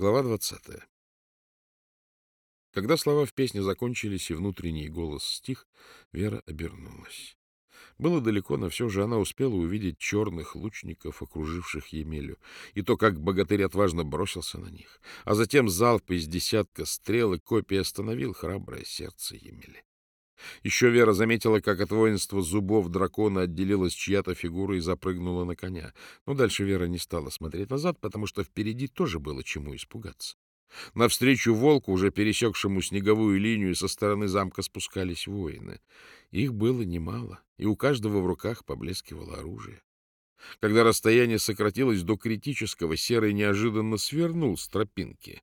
Глава двадцатая. Когда слова в песне закончились и внутренний голос стих, Вера обернулась. Было далеко, но все же она успела увидеть черных лучников, окруживших Емелю, и то, как богатырь отважно бросился на них. А затем залп из десятка стрел и копий остановил храброе сердце Емели. Еще Вера заметила, как от воинства зубов дракона отделилась чья-то фигура и запрыгнула на коня. Но дальше Вера не стала смотреть назад, потому что впереди тоже было чему испугаться. Навстречу волку, уже пересекшему снеговую линию, со стороны замка спускались воины. Их было немало, и у каждого в руках поблескивало оружие. Когда расстояние сократилось до критического, Серый неожиданно свернул с тропинки.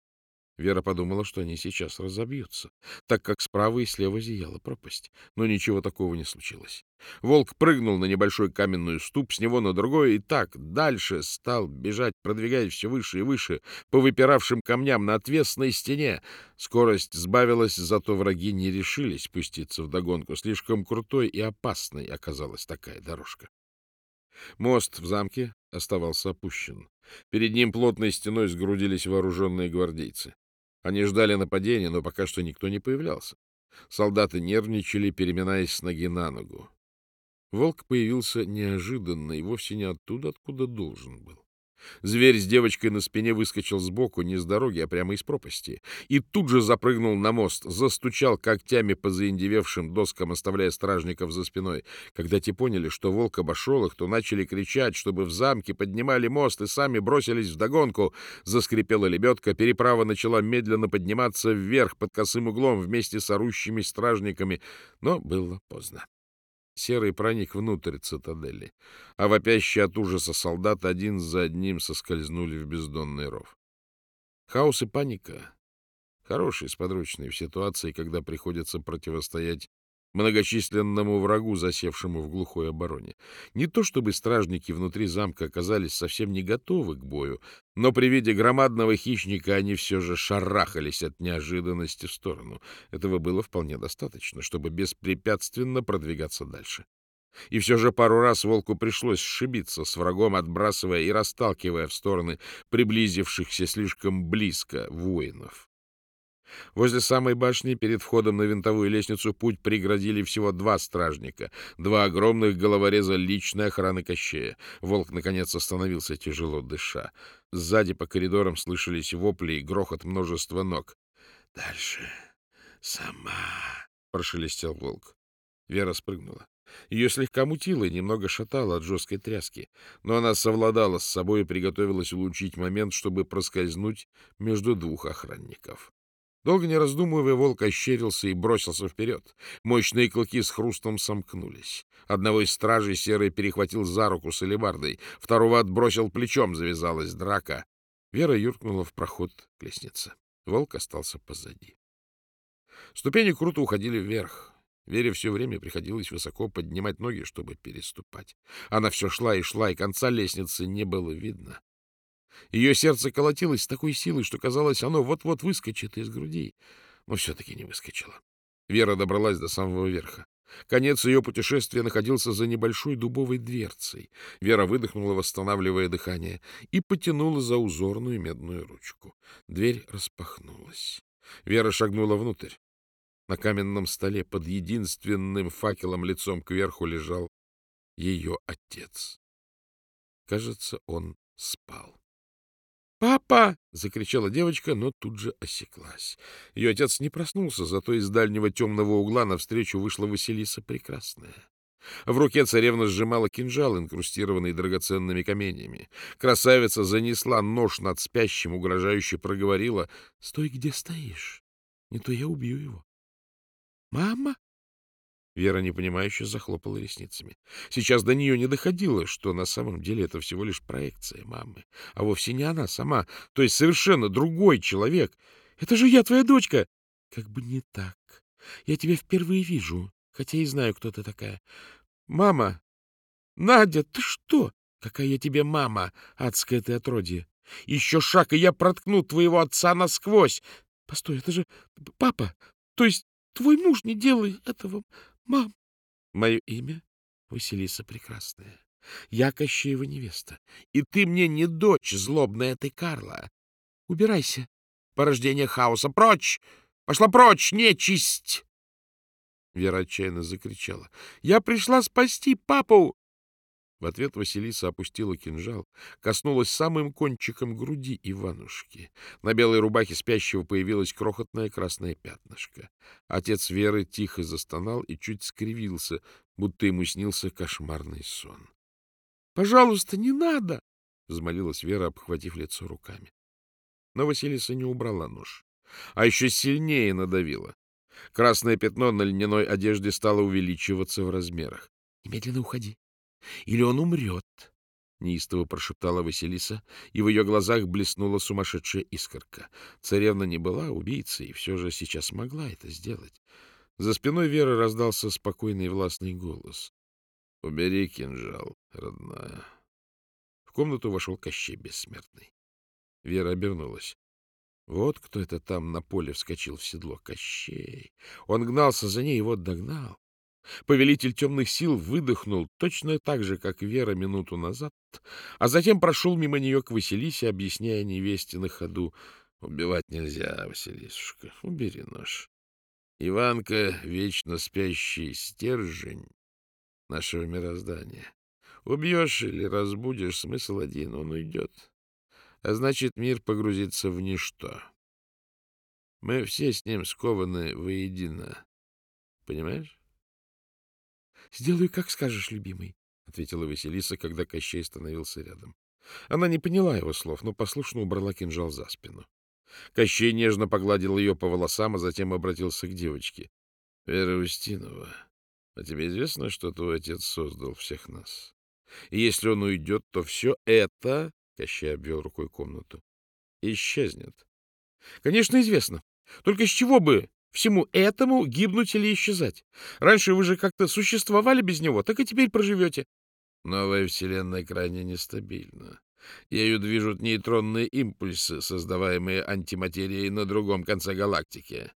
Вера подумала, что они сейчас разобьются, так как справа и слева зияла пропасть. Но ничего такого не случилось. Волк прыгнул на небольшой каменный ступ, с него на другой, и так дальше стал бежать, продвигаясь все выше и выше по выпиравшим камням на отвесной стене. Скорость сбавилась, зато враги не решились пуститься в догонку. Слишком крутой и опасной оказалась такая дорожка. Мост в замке оставался опущен. Перед ним плотной стеной сгрудились вооруженные гвардейцы. Они ждали нападения, но пока что никто не появлялся. Солдаты нервничали, переминаясь с ноги на ногу. Волк появился неожиданно и вовсе не оттуда, откуда должен был. Зверь с девочкой на спине выскочил сбоку, не с дороги, а прямо из пропасти, и тут же запрыгнул на мост, застучал когтями по заиндевевшим доскам, оставляя стражников за спиной. Когда те поняли, что волк обошел их, то начали кричать, чтобы в замке поднимали мост и сами бросились вдогонку. Заскрипела лебедка, переправа начала медленно подниматься вверх под косым углом вместе с орущими стражниками, но было поздно. Серый проник внутрь цитадели, а вопящие от ужаса солдаты один за одним соскользнули в бездонный ров. Хаос и паника — хорошие сподручные в ситуации, когда приходится противостоять многочисленному врагу, засевшему в глухой обороне. Не то чтобы стражники внутри замка оказались совсем не готовы к бою, но при виде громадного хищника они все же шарахались от неожиданности в сторону. Этого было вполне достаточно, чтобы беспрепятственно продвигаться дальше. И все же пару раз волку пришлось сшибиться с врагом, отбрасывая и расталкивая в стороны приблизившихся слишком близко воинов. Возле самой башни перед входом на винтовую лестницу путь преградили всего два стражника, два огромных головореза личной охраны Кощея. Волк, наконец, остановился, тяжело дыша. Сзади по коридорам слышались вопли и грохот множества ног. — Дальше сама, — прошелестел волк. Вера спрыгнула. Ее слегка мутило и немного шатало от жесткой тряски, но она совладала с собой и приготовилась улучшить момент, чтобы проскользнуть между двух охранников. Долго не раздумывая, волк ощерился и бросился вперед. Мощные клыки с хрустом сомкнулись. Одного из стражей серый перехватил за руку с алебардой, второго отбросил плечом, завязалась драка. Вера юркнула в проход к лестнице. Волк остался позади. Ступени круто уходили вверх. Вере все время приходилось высоко поднимать ноги, чтобы переступать. Она все шла и шла, и конца лестницы не было видно. Ее сердце колотилось с такой силой, что казалось, оно вот-вот выскочит из груди, но все-таки не выскочило. Вера добралась до самого верха. Конец ее путешествия находился за небольшой дубовой дверцей. Вера выдохнула, восстанавливая дыхание, и потянула за узорную медную ручку. Дверь распахнулась. Вера шагнула внутрь. На каменном столе под единственным факелом лицом кверху лежал ее отец. Кажется, он спал. «Папа!» — закричала девочка, но тут же осеклась. Ее отец не проснулся, зато из дальнего темного угла навстречу вышла Василиса Прекрасная. В руке царевна сжимала кинжал, инкрустированный драгоценными каменьями. Красавица занесла нож над спящим, угрожающе проговорила. — Стой, где стоишь, не то я убью его. — Мама? Вера непонимающе захлопала ресницами. Сейчас до нее не доходило, что на самом деле это всего лишь проекция мамы, а вовсе не она сама, то есть совершенно другой человек. Это же я, твоя дочка! Как бы не так. Я тебя впервые вижу, хотя и знаю, кто ты такая. Мама! Надя, ты что? Какая я тебе мама, адская ты отродье! Еще шаг, и я проткну твоего отца насквозь! Постой, это же папа, то есть твой муж не делай этого. Мам, мое имя Василиса Прекрасная. Я Кощеева невеста, и ты мне не дочь, злобная ты Карла. Убирайся, порождение хаоса. Прочь! Пошла прочь, нечисть! Вера отчаянно закричала. — Я пришла спасти папу! В ответ Василиса опустила кинжал, коснулась самым кончиком груди Иванушки. На белой рубахе спящего появилось крохотное красное пятнышко. Отец Веры тихо застонал и чуть скривился, будто ему снился кошмарный сон. — Пожалуйста, не надо! — взмолилась Вера, обхватив лицо руками. Но Василиса не убрала нож, а еще сильнее надавила. Красное пятно на льняной одежде стало увеличиваться в размерах. — Немедленно уходи, или он умрет, — неистово прошептала Василиса, и в ее глазах блеснула сумасшедшая искорка. Царевна не была убийцей, и все же сейчас могла это сделать. За спиной Веры раздался спокойный властный голос. — Убери кинжал, родная. В комнату вошел Кощей Бессмертный. Вера обернулась. Вот кто это там на поле вскочил в седло. Кощей. Он гнался за ней и вот догнал. Повелитель темных сил выдохнул точно так же, как Вера минуту назад, а затем прошел мимо нее к Василисе, объясняя невесте на ходу. Убивать нельзя, Василисушка, убери нож. Иванка — вечно спящий стержень нашего мироздания. Убьешь или разбудишь, смысл один — он уйдет. А значит, мир погрузится в ничто. Мы все с ним скованы воедино. Понимаешь? — Сделаю, как скажешь, любимый, — ответила Василиса, когда Кощей становился рядом. Она не поняла его слов, но послушно убрала кинжал за спину. Кощей нежно погладил ее по волосам, а затем обратился к девочке. — Вера Устинова, а тебе известно, что твой отец создал всех нас? И если он уйдет, то все это, — Кощей обвел рукой комнату, — исчезнет. — Конечно, известно. Только с чего бы Всему этому гибнуть или исчезать. Раньше вы же как-то существовали без него, так и теперь проживете. Новая Вселенная крайне нестабильна. Ею движут нейтронные импульсы, создаваемые антиматерией на другом конце галактики.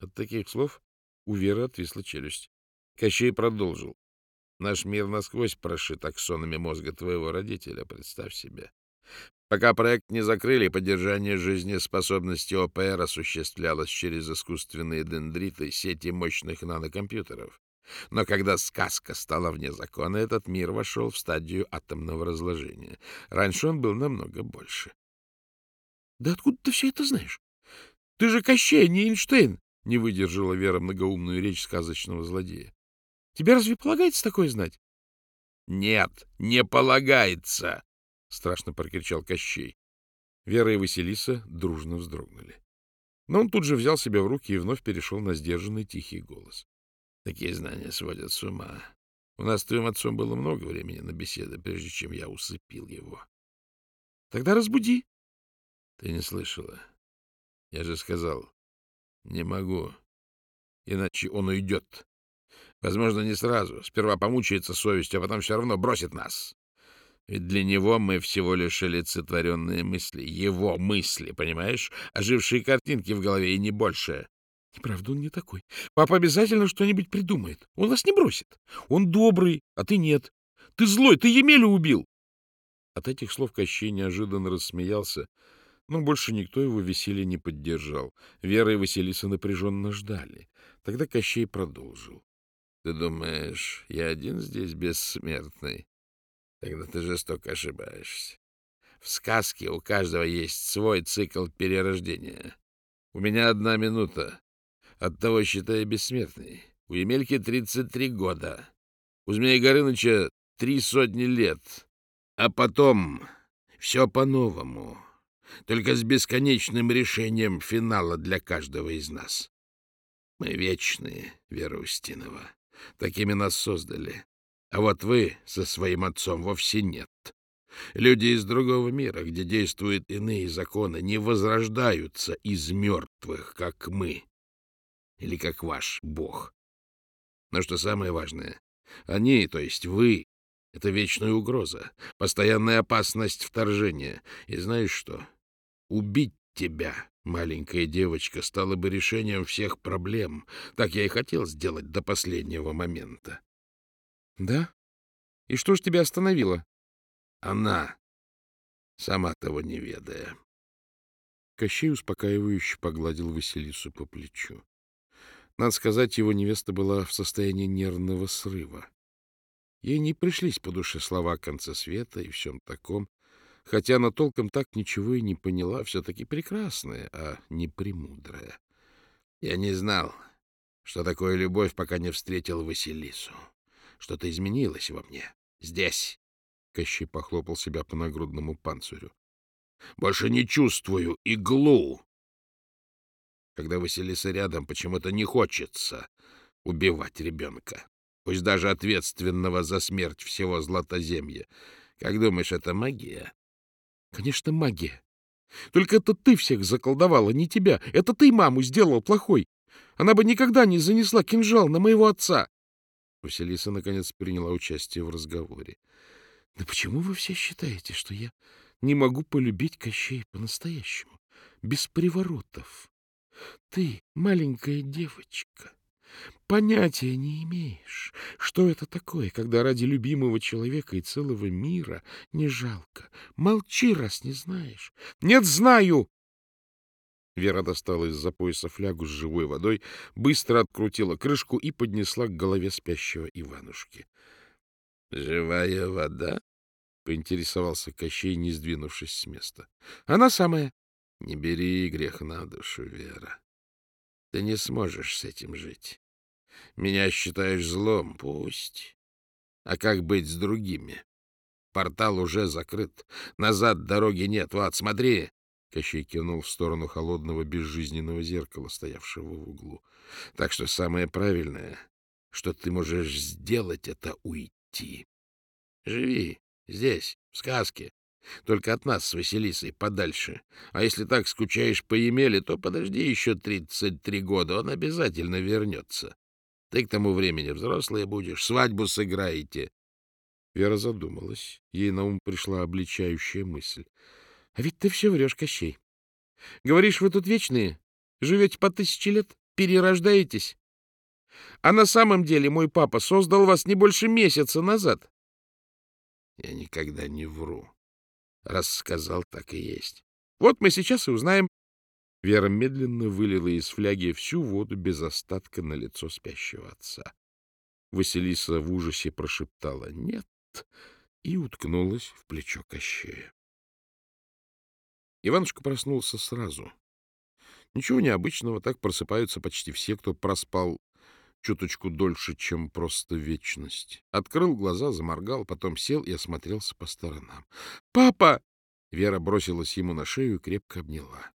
От таких слов у Веры отвисла челюсть. Кощей продолжил. Наш мир насквозь прошит аксонами мозга твоего родителя, представь себе. Пока проект не закрыли, поддержание жизнеспособности ОПР осуществлялось через искусственные дендриты сети мощных нанокомпьютеров. Но когда сказка стала вне закона, этот мир вошел в стадию атомного разложения. Раньше он был намного больше. — Да откуда ты все это знаешь? Ты же Кощей, не Эйнштейн! — не выдержала Вера многоумную речь сказочного злодея. — Тебе разве полагается такое знать? — Нет, не полагается! — страшно прокричал Кощей. Вера и Василиса дружно вздрогнули. Но он тут же взял себя в руки и вновь перешел на сдержанный тихий голос. — Такие знания сводят с ума. У нас с твоим отцом было много времени на беседы, прежде чем я усыпил его. — Тогда разбуди. — Ты не слышала. Я же сказал, не могу, иначе он уйдет. Возможно, не сразу. Сперва помучается совестью, а потом все равно бросит нас. Ведь для него мы всего лишь олицетворенные мысли. Его мысли, понимаешь? Ожившие картинки в голове и не больше. Неправда, он не такой. Папа обязательно что-нибудь придумает. Он вас не бросит. Он добрый, а ты нет. Ты злой, ты Емелю убил. От этих слов Кощей неожиданно рассмеялся, но больше никто его веселье не поддержал. Вера и Василиса напряженно ждали. Тогда Кощей продолжил. — Ты думаешь, я один здесь бессмертный? Тогда ты жестоко ошибаешься. В сказке у каждого есть свой цикл перерождения. У меня одна минута. Оттого считаю бессмертный. У Емельки 33 года. У Змея Горыныча три сотни лет. А потом все по-новому. Только с бесконечным решением финала для каждого из нас. Мы вечные, Вера Устинова. Такими нас создали. А вот вы со своим отцом вовсе нет. Люди из другого мира, где действуют иные законы, не возрождаются из мертвых, как мы. Или как ваш бог. Но что самое важное, они, то есть вы, — это вечная угроза, постоянная опасность вторжения. И знаешь что? Убить тебя, маленькая девочка, стало бы решением всех проблем. Так я и хотел сделать до последнего момента. Да? И что ж тебя остановило? Она, сама того не ведая. Кощей успокаивающе погладил Василису по плечу. Надо сказать, его невеста была в состоянии нервного срыва. Ей не пришлись по душе слова о конце света и всем таком, хотя она толком так ничего и не поняла, все-таки прекрасная, а не премудрая. Я не знал, что такое любовь, пока не встретил Василису. Что-то изменилось во мне. Здесь. Кощей похлопал себя по нагрудному панцирю. Больше не чувствую иглу. Когда Василиса рядом, почему-то не хочется убивать ребенка пусть даже ответственного за смерть всего Златоземья. Как думаешь, это магия? — Конечно, магия. Только это ты всех заколдовала, не тебя. Это ты маму сделал плохой. Она бы никогда не занесла кинжал на моего отца. Василиса, наконец, приняла участие в разговоре. — Да почему вы все считаете, что я не могу полюбить Кощея по-настоящему, без приворотов? Ты, маленькая девочка, Понятия не имеешь, что это такое, когда ради любимого человека и целого мира не жалко. Молчи, раз не знаешь. Нет, знаю! Вера достала из-за пояса флягу с живой водой, быстро открутила крышку и поднесла к голове спящего Иванушки. — Живая вода? — поинтересовался Кощей, не сдвинувшись с места. — Она самая. — Не бери грех на душу, Вера. Ты не сможешь с этим жить. Меня считаешь злом, пусть. А как быть с другими? Портал уже закрыт. Назад дороги нет. Вот, смотри. Кощей кивнул в сторону холодного безжизненного зеркала, стоявшего в углу. Так что самое правильное, что ты можешь сделать, это уйти. Живи здесь, в сказке. Только от нас с Василисой подальше. А если так скучаешь по Емеле, то подожди еще тридцать три года, он обязательно вернется. Ты к тому времени взрослая будешь, свадьбу сыграете. Вера задумалась. Ей на ум пришла обличающая мысль. — А ведь ты все врешь, Кощей. Говоришь, вы тут вечные, живете по тысяче лет, перерождаетесь. А на самом деле мой папа создал вас не больше месяца назад. Я никогда не вру. Раз сказал, так и есть. Вот мы сейчас и узнаем. Вера медленно вылила из фляги всю воду без остатка на лицо спящего отца. Василиса в ужасе прошептала «нет» и уткнулась в плечо Кощея. Иванушка проснулся сразу. Ничего необычного, так просыпаются почти все, кто проспал чуточку дольше, чем просто вечность. Открыл глаза, заморгал, потом сел и осмотрелся по сторонам. «Папа!» Вера бросилась ему на шею и крепко обняла.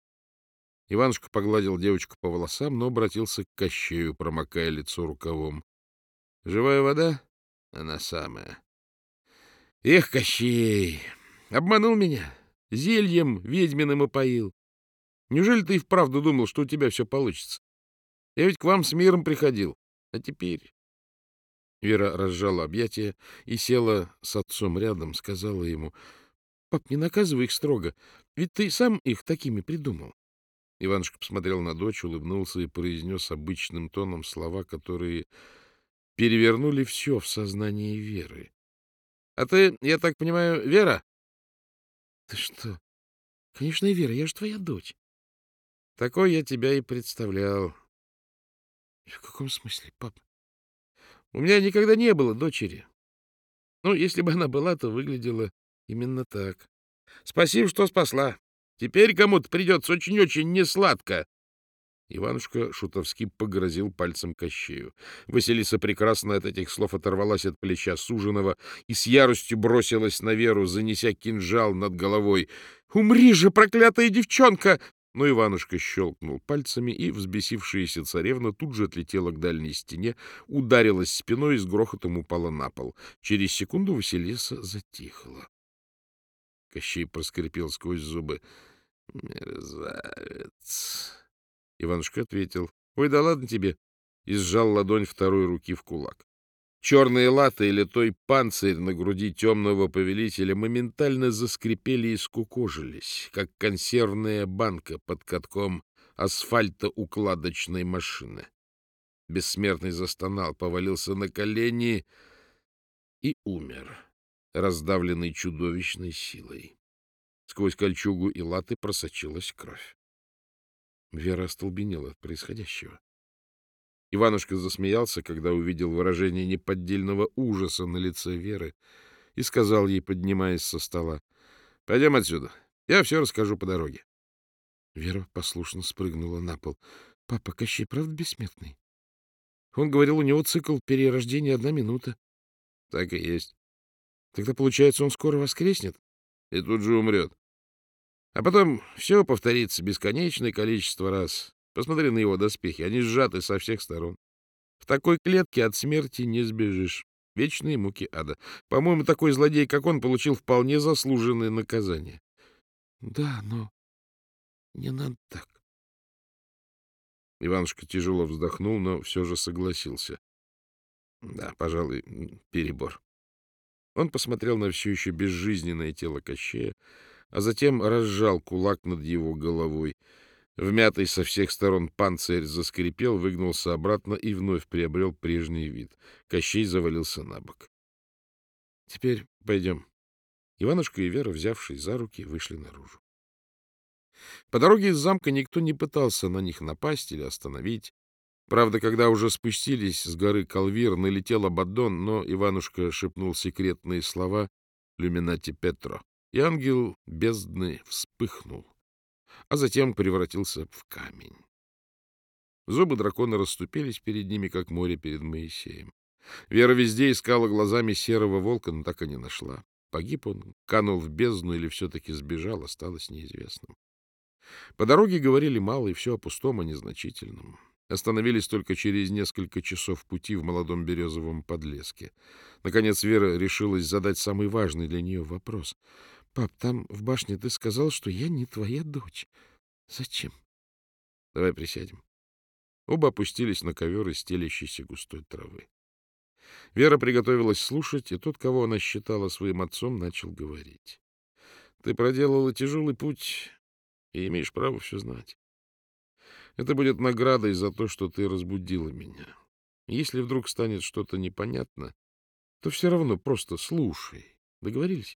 Иванушка погладил девочку по волосам, но обратился к Кощею, промокая лицо рукавом. — Живая вода? Она самая. — Эх, Кощей! Обманул меня. Зельем ведьминым опоил. Неужели ты и вправду думал, что у тебя все получится? Я ведь к вам с миром приходил. А теперь... Вера разжала объятия и села с отцом рядом, сказала ему, — Пап, не наказывай их строго, ведь ты сам их такими придумал. Иванушка посмотрел на дочь, улыбнулся и произнес обычным тоном слова, которые перевернули все в сознании Веры. — А ты, я так понимаю, Вера? — Ты что? Конечно, Вера, я же твоя дочь. — Такой я тебя и представлял. — В каком смысле, пап? — У меня никогда не было дочери. Ну, если бы она была, то выглядела именно так. Спасибо, что спасла. Теперь кому-то придется очень-очень несладко. Иванушка шутовски погрозил пальцем Кощею. Василиса прекрасно от этих слов оторвалась от плеча суженого и с яростью бросилась на Веру, занеся кинжал над головой. «Умри же, проклятая девчонка!» Но Иванушка щелкнул пальцами, и взбесившаяся царевна тут же отлетела к дальней стене, ударилась спиной и с грохотом упала на пол. Через секунду Василиса затихла. Кощей проскрипел сквозь зубы. Мерзавец. Иванушка ответил. Ой, да ладно тебе. И сжал ладонь второй руки в кулак. Черные латы или той панцирь на груди темного повелителя моментально заскрипели и скукожились, как консервная банка под катком асфальтоукладочной машины. Бессмертный застонал, повалился на колени и умер, раздавленный чудовищной силой. Сквозь кольчугу и латы просочилась кровь. Вера остолбенела от происходящего. Иванушка засмеялся, когда увидел выражение неподдельного ужаса на лице Веры, и сказал ей, поднимаясь со стола, — Пойдем отсюда, я все расскажу по дороге. Вера послушно спрыгнула на пол. — Папа, Кощей правда бессмертный? Он говорил, у него цикл перерождения одна минута. — Так и есть. — Тогда, получается, он скоро воскреснет? — И тут же умрет. А потом все повторится бесконечное количество раз. Посмотри на его доспехи, они сжаты со всех сторон. В такой клетке от смерти не сбежишь. Вечные муки ада. По-моему, такой злодей, как он, получил вполне заслуженное наказание. — Да, но не надо так. Иванушка тяжело вздохнул, но все же согласился. Да, пожалуй, перебор. Он посмотрел на все еще безжизненное тело Кощея, а затем разжал кулак над его головой. Вмятый со всех сторон панцирь заскрипел, выгнулся обратно и вновь приобрел прежний вид. Кощей завалился на бок. — Теперь пойдем. Иванушка и Вера, взявшись за руки, вышли наружу. По дороге из замка никто не пытался на них напасть или остановить. Правда, когда уже спустились с горы Калвир, налетел Абаддон, но Иванушка шепнул секретные слова «Люминати Петро», и ангел бездны вспыхнул, а затем превратился в камень. Зубы дракона расступились перед ними, как море перед Моисеем. Вера везде искала глазами серого волка, но так и не нашла. Погиб он, канул в бездну или все-таки сбежал, осталось неизвестным. По дороге говорили мало и все о пустом, и незначительном. Остановились только через несколько часов пути в молодом березовом подлеске. Наконец Вера решилась задать самый важный для нее вопрос. — Пап, там в башне ты сказал, что я не твоя дочь. Зачем? — Давай присядем. Оба опустились на ковер из стелящейся густой травы. Вера приготовилась слушать, и тот, кого она считала своим отцом, начал говорить. — Ты проделала тяжелый путь и имеешь право все знать. Это будет наградой за то, что ты разбудила меня. Если вдруг станет что-то непонятно, то все равно просто слушай. Договорились?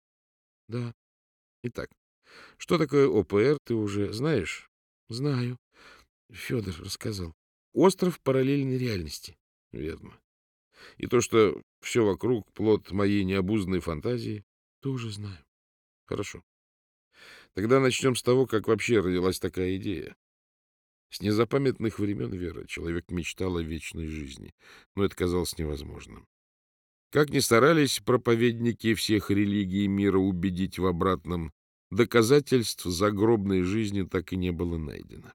Да. Итак, что такое ОПР, ты уже знаешь? Знаю. Федор рассказал. Остров параллельной реальности. Верно. И то, что все вокруг плод моей необузданной фантазии, тоже знаю. Хорошо. Тогда начнем с того, как вообще родилась такая идея. С незапамятных времен, Вера, человек мечтал о вечной жизни, но это казалось невозможным. Как ни старались проповедники всех религий мира убедить в обратном, доказательств загробной жизни так и не было найдено.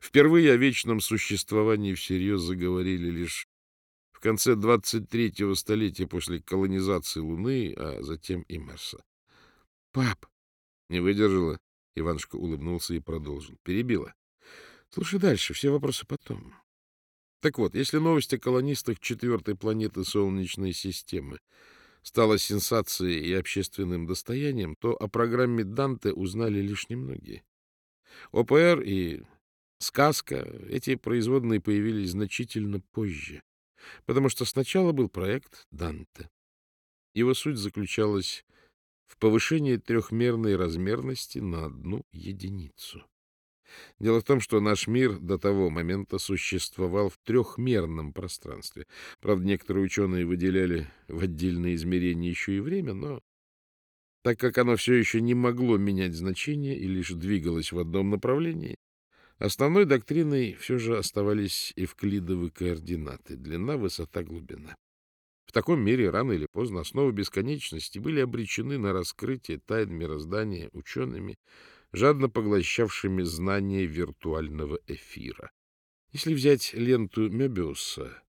Впервые о вечном существовании всерьез заговорили лишь в конце 23-го столетия после колонизации Луны, а затем и Марса. — Пап, не выдержала. Иванушка улыбнулся и продолжил. Перебила. Слушай дальше, все вопросы потом. Так вот, если новость о колонистах четвертой планеты Солнечной системы стала сенсацией и общественным достоянием, то о программе Данте узнали лишь немногие. ОПР и сказка, эти производные появились значительно позже, потому что сначала был проект Данте. Его суть заключалась в повышении трехмерной размерности на одну единицу. Дело в том, что наш мир до того момента существовал в трехмерном пространстве. Правда, некоторые ученые выделяли в отдельные измерения еще и время, но так как оно все еще не могло менять значение и лишь двигалось в одном направлении, основной доктриной все же оставались эвклидовы координаты — длина, высота, глубина. В таком мире рано или поздно основы бесконечности были обречены на раскрытие тайн мироздания учеными, жадно поглощавшими знания виртуального эфира. Если взять ленту Мебиуса,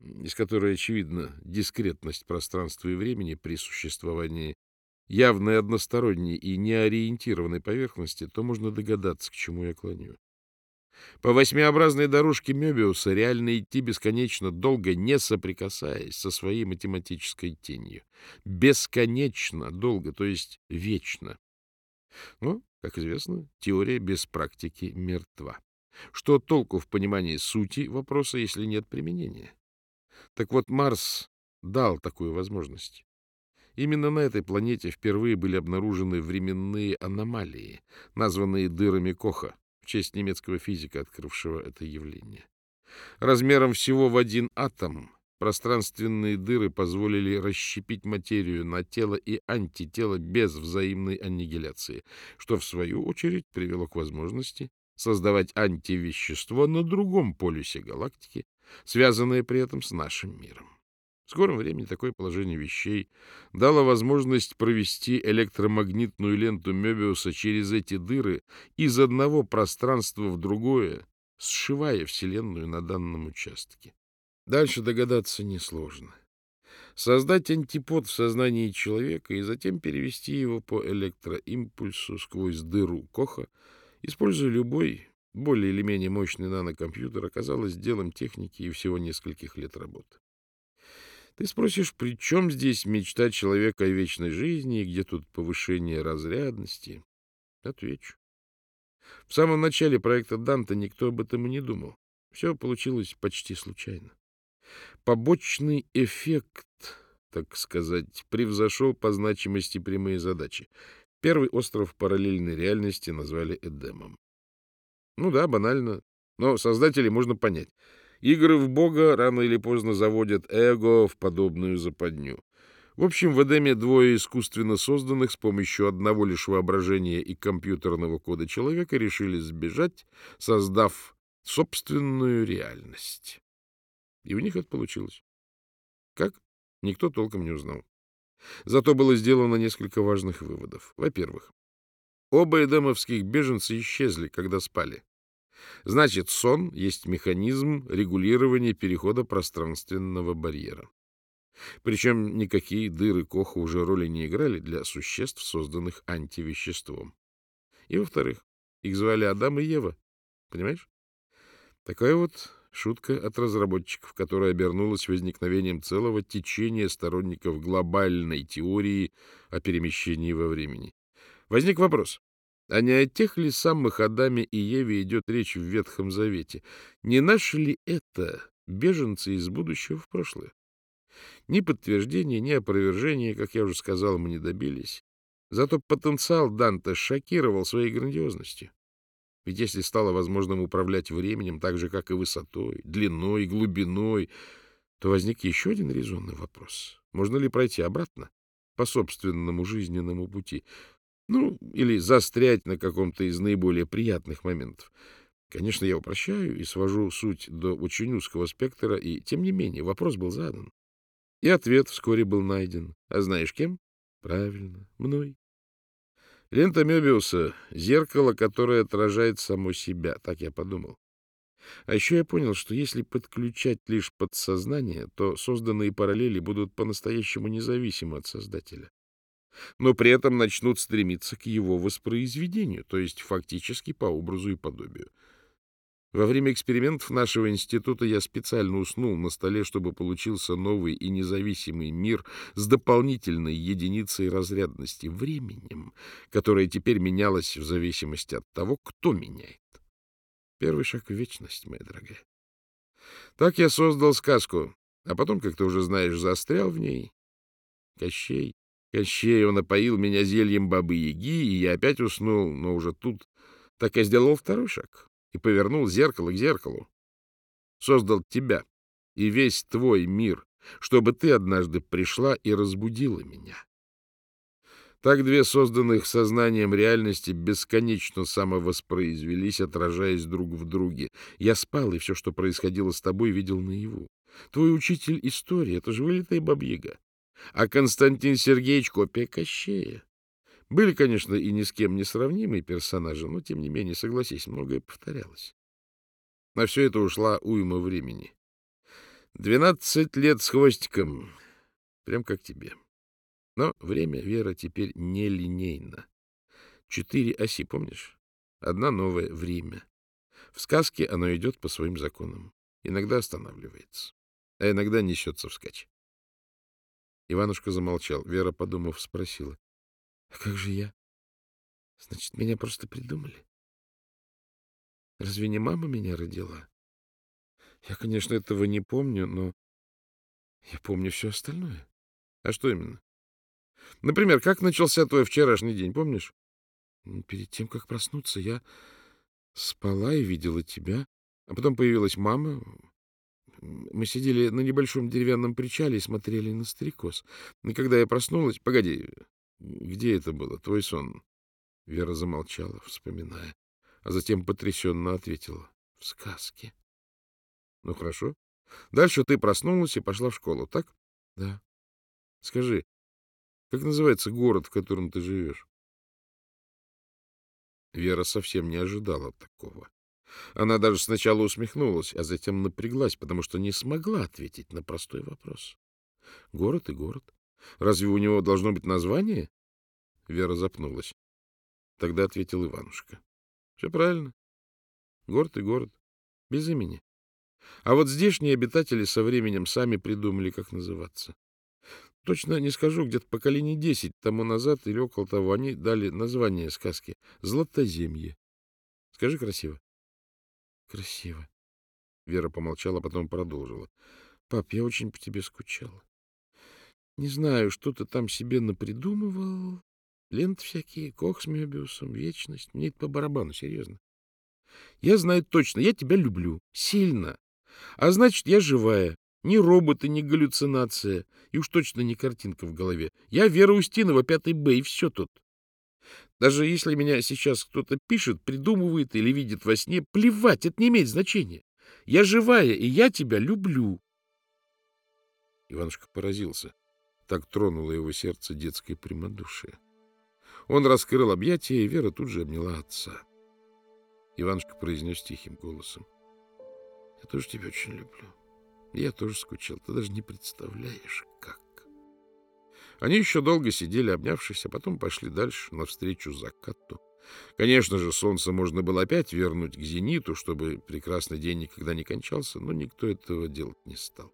из которой очевидна дискретность пространства и времени при существовании явной односторонней и неориентированной поверхности, то можно догадаться, к чему я клоню. По восьмиобразной дорожке Мёбиуса реально идти бесконечно долго, не соприкасаясь со своей математической тенью. Бесконечно долго, то есть вечно. Но, как известно, теория без практики мертва. Что толку в понимании сути вопроса, если нет применения? Так вот, Марс дал такую возможность. Именно на этой планете впервые были обнаружены временные аномалии, названные дырами Коха, честь немецкого физика, открывшего это явление. Размером всего в один атом пространственные дыры позволили расщепить материю на тело и антитело без взаимной аннигиляции, что, в свою очередь, привело к возможности создавать антивещество на другом полюсе галактики, связанное при этом с нашим миром. В скором времени такое положение вещей дало возможность провести электромагнитную ленту Мёбиуса через эти дыры из одного пространства в другое, сшивая Вселенную на данном участке. Дальше догадаться несложно. Создать антипод в сознании человека и затем перевести его по электроимпульсу сквозь дыру Коха, используя любой, более или менее мощный нанокомпьютер, оказалось делом техники и всего нескольких лет работы. Ты спросишь, при чем здесь мечта человека о вечной жизни и где тут повышение разрядности? Отвечу. В самом начале проекта Данта никто об этом и не думал. Все получилось почти случайно. Побочный эффект, так сказать, превзошел по значимости прямые задачи. Первый остров параллельной реальности назвали Эдемом. Ну да, банально, но создателей можно понять. Игры в бога рано или поздно заводят эго в подобную западню. В общем, в Эдеме двое искусственно созданных с помощью одного лишь воображения и компьютерного кода человека решили сбежать, создав собственную реальность. И у них это получилось. Как? Никто толком не узнал. Зато было сделано несколько важных выводов. Во-первых, оба эдемовских беженца исчезли, когда спали. Значит, сон есть механизм регулирования перехода пространственного барьера. Причем никакие дыры Коха уже роли не играли для существ, созданных антивеществом. И, во-вторых, их звали Адам и Ева. Понимаешь? Такая вот шутка от разработчиков, которая обернулась возникновением целого течения сторонников глобальной теории о перемещении во времени. Возник вопрос, а не о тех ли самых Адаме и Еве идет речь в Ветхом Завете? Не наши ли это беженцы из будущего в прошлое? Ни подтверждения, ни опровержения, как я уже сказал, мы не добились. Зато потенциал Данте шокировал своей грандиозностью. Ведь если стало возможным управлять временем так же, как и высотой, длиной, глубиной, то возник еще один резонный вопрос. Можно ли пройти обратно по собственному жизненному пути? Ну, или застрять на каком-то из наиболее приятных моментов. Конечно, я упрощаю и свожу суть до очень узкого спектра, и, тем не менее, вопрос был задан. И ответ вскоре был найден. А знаешь кем? Правильно, мной. Лента Мёбиуса — зеркало, которое отражает само себя, так я подумал. А еще я понял, что если подключать лишь подсознание, то созданные параллели будут по-настоящему независимы от Создателя. Но при этом начнут стремиться к его воспроизведению, то есть фактически по образу и подобию. Во время экспериментов нашего института я специально уснул на столе, чтобы получился новый и независимый мир с дополнительной единицей разрядности — временем, которое теперь менялось в зависимости от того, кто меняет. Первый шаг в вечность, моя дорогая. Так я создал сказку, а потом, как ты уже знаешь, застрял в ней. Кощей. Кощей, он опоил меня зельем бабы-яги, и я опять уснул, но уже тут. Так я сделал второй шаг и повернул зеркало к зеркалу. Создал тебя и весь твой мир, чтобы ты однажды пришла и разбудила меня. Так две созданных сознанием реальности бесконечно самовоспроизвелись, отражаясь друг в друге. Я спал, и все, что происходило с тобой, видел наяву. Твой учитель истории — это же вылитая бабьяга. А Константин Сергеевич — копия Кощея. Были, конечно, и ни с кем не сравнимые персонажи, но, тем не менее, согласись, многое повторялось. На все это ушла уйма времени. Двенадцать лет с хвостиком, прям как тебе. Но время, Вера, теперь не линейно. Четыре оси, помнишь? Одна новая — время. В сказке оно идет по своим законам. Иногда останавливается, а иногда несется вскачь. Иванушка замолчал. Вера, подумав, спросила. А как же я? Значит, меня просто придумали. Разве не мама меня родила? Я, конечно, этого не помню, но я помню все остальное. А что именно? Например, как начался твой вчерашний день, помнишь? Перед тем, как проснуться, я Спала и видела тебя. А потом появилась мама. Мы сидели на небольшом деревянном причале и смотрели на стрекоз. И когда я проснулась... Погоди, где это было, твой сон? Вера замолчала, вспоминая, а затем потрясенно ответила. В сказке. Ну, хорошо. Дальше ты проснулась и пошла в школу, так? Да. Скажи, как называется город, в котором ты живешь? Вера совсем не ожидала такого. Она даже сначала усмехнулась, а затем напряглась, потому что не смогла ответить на простой вопрос. Город и город. Разве у него должно быть название? Вера запнулась. Тогда ответил Иванушка. Все правильно. Город и город. Без имени. А вот здешние обитатели со временем сами придумали, как называться. Точно не скажу, где-то поколений десять тому назад или около того они дали название сказки «Златоземье». Скажи красиво. Красиво. Вера помолчала, потом продолжила. Пап, я очень по тебе скучала. Не знаю, что ты там себе напридумывал. Ленты всякие, кох с Мебиусом, вечность. Мне это по барабану, серьезно. Я знаю точно, я тебя люблю. Сильно. А значит, я живая. Ни роботы, ни галлюцинация. И уж точно не картинка в голове. Я Вера Устинова, пятый Б, и все тут. Даже если меня сейчас кто-то пишет, придумывает или видит во сне, плевать, это не имеет значения. Я живая, и я тебя люблю. Иванушка поразился. Так тронуло его сердце детское прямодушие. Он раскрыл объятия, и Вера тут же обняла отца. Иванушка произнес тихим голосом. — Я тоже тебя очень люблю. Я тоже скучал. Ты даже не представляешь, как. Они еще долго сидели, обнявшись, а потом пошли дальше, навстречу закату. Конечно же, солнце можно было опять вернуть к зениту, чтобы прекрасный день никогда не кончался, но никто этого делать не стал.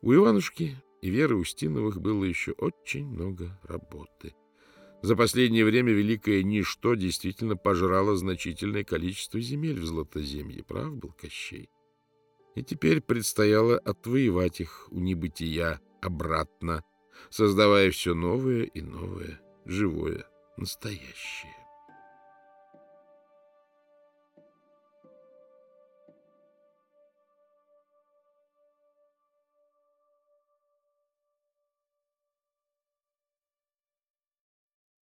У Иванушки и Веры Устиновых было еще очень много работы. За последнее время великое ничто действительно пожрало значительное количество земель в Златоземье. Прав был Кощей. И теперь предстояло отвоевать их у небытия обратно, создавая все новое и новое, живое, настоящее.